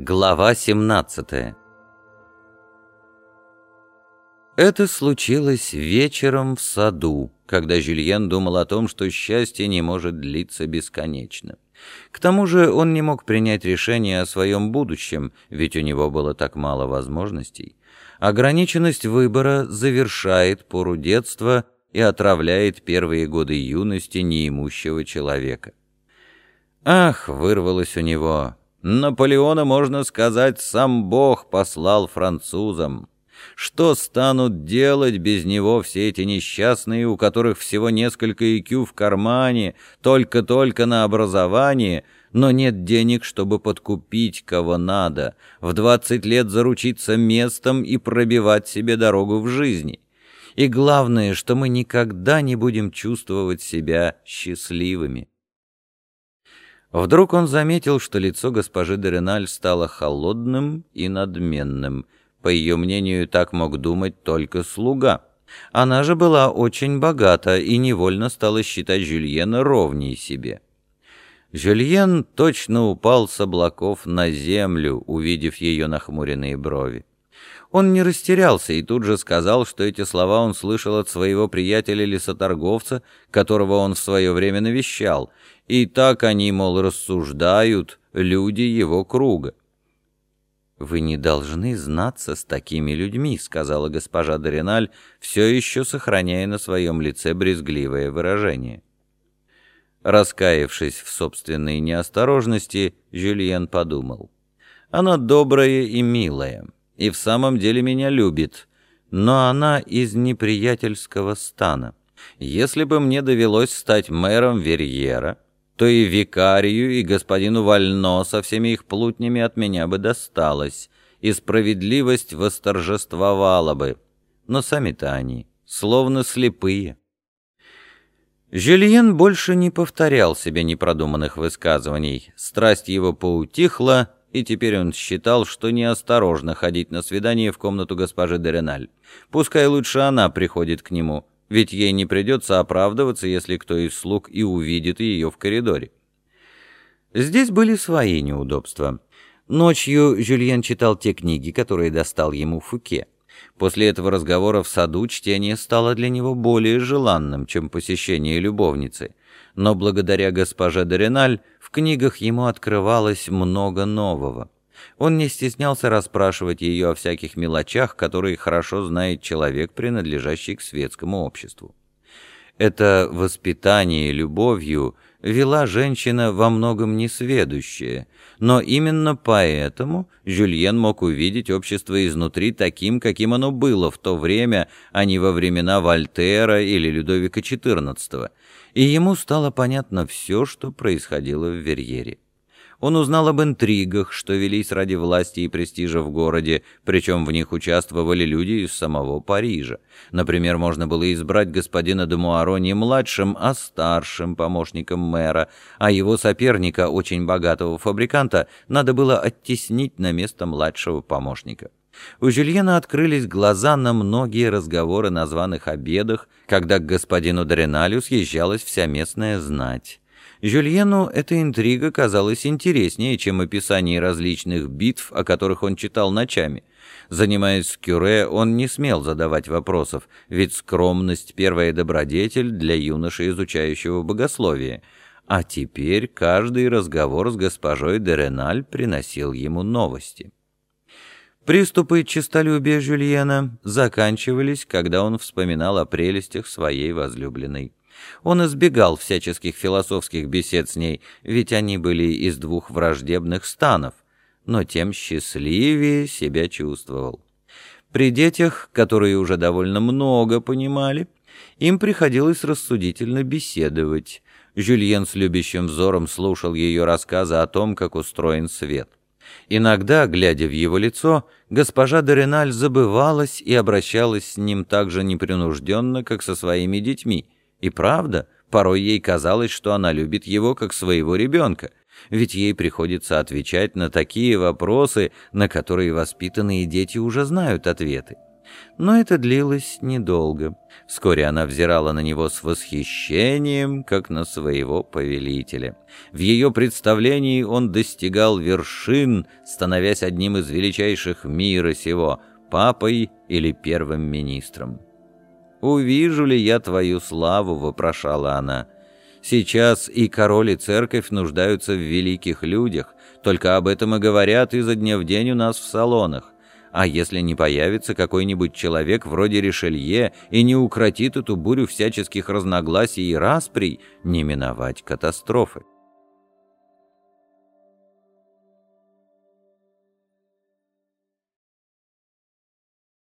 Глава 17 Это случилось вечером в саду, когда Жюльен думал о том, что счастье не может длиться бесконечно. К тому же он не мог принять решение о своем будущем, ведь у него было так мало возможностей. Ограниченность выбора завершает пору детства и отравляет первые годы юности неимущего человека. «Ах!» — вырвалось у него. Наполеона, можно сказать, сам Бог послал французам. Что станут делать без него все эти несчастные, у которых всего несколько IQ в кармане, только-только на образование, но нет денег, чтобы подкупить кого надо, в двадцать лет заручиться местом и пробивать себе дорогу в жизни? И главное, что мы никогда не будем чувствовать себя счастливыми. Вдруг он заметил, что лицо госпожи Дереналь стало холодным и надменным. По ее мнению, так мог думать только слуга. Она же была очень богата и невольно стала считать Жюльена ровней себе. Жюльен точно упал с облаков на землю, увидев ее нахмуренные брови. Он не растерялся и тут же сказал, что эти слова он слышал от своего приятеля-лесоторговца, которого он в свое время навещал, и так они, мол, рассуждают люди его круга. «Вы не должны знаться с такими людьми», — сказала госпожа Дориналь, все еще сохраняя на своем лице брезгливое выражение. Раскаявшись в собственной неосторожности, Жюльен подумал. «Она добрая и милая, и в самом деле меня любит, но она из неприятельского стана. Если бы мне довелось стать мэром Верьера, то и викарию, и господину Вально со всеми их плутнями от меня бы досталось, и справедливость восторжествовала бы. Но сами-то они, словно слепые. Жюльен больше не повторял себе непродуманных высказываний. Страсть его поутихла, и теперь он считал, что неосторожно ходить на свидание в комнату госпожи Дереналь. Пускай лучше она приходит к нему, ведь ей не придется оправдываться, если кто из слуг и увидит ее в коридоре. Здесь были свои неудобства. Ночью Жюльен читал те книги, которые достал ему Фуке. После этого разговора в саду чтение стало для него более желанным, чем посещение любовницы. Но благодаря госпоже Дореналь в книгах ему открывалось много нового. Он не стеснялся расспрашивать ее о всяких мелочах, которые хорошо знает человек, принадлежащий к светскому обществу. Это воспитание любовью вела женщина во многом несведущая, но именно поэтому Жюльен мог увидеть общество изнутри таким, каким оно было в то время, а не во времена Вольтера или Людовика XIV, и ему стало понятно все, что происходило в Верьере. Он узнал об интригах, что велись ради власти и престижа в городе, причем в них участвовали люди из самого Парижа. Например, можно было избрать господина де Муаро не младшим, а старшим помощником мэра, а его соперника, очень богатого фабриканта, надо было оттеснить на место младшего помощника. У Жюльена открылись глаза на многие разговоры на званых обедах, когда к господину Дреналю съезжалась вся местная знать. Жюльену эта интрига казалась интереснее, чем описание различных битв, о которых он читал ночами. Занимаясь Кюре, он не смел задавать вопросов, ведь скромность — первая добродетель для юноши, изучающего богословие. А теперь каждый разговор с госпожой Дереналь приносил ему новости. Приступы честолюбия Жюльена заканчивались, когда он вспоминал о прелестях своей возлюбленной. Он избегал всяческих философских бесед с ней, ведь они были из двух враждебных станов, но тем счастливее себя чувствовал. При детях, которые уже довольно много понимали, им приходилось рассудительно беседовать. Жюльен с любящим взором слушал ее рассказы о том, как устроен свет. Иногда, глядя в его лицо, госпожа Дореналь забывалась и обращалась с ним так же непринужденно, как со своими детьми — и правда, порой ей казалось, что она любит его как своего ребенка, ведь ей приходится отвечать на такие вопросы, на которые воспитанные дети уже знают ответы. Но это длилось недолго. Вскоре она взирала на него с восхищением, как на своего повелителя. В ее представлении он достигал вершин, становясь одним из величайших мира сего, папой или первым министром. «Увижу ли я твою славу?» — вопрошала она. «Сейчас и король, и церковь нуждаются в великих людях, только об этом и говорят изо дня в день у нас в салонах. А если не появится какой-нибудь человек вроде Ришелье и не укротит эту бурю всяческих разногласий и расприй, не миновать катастрофы.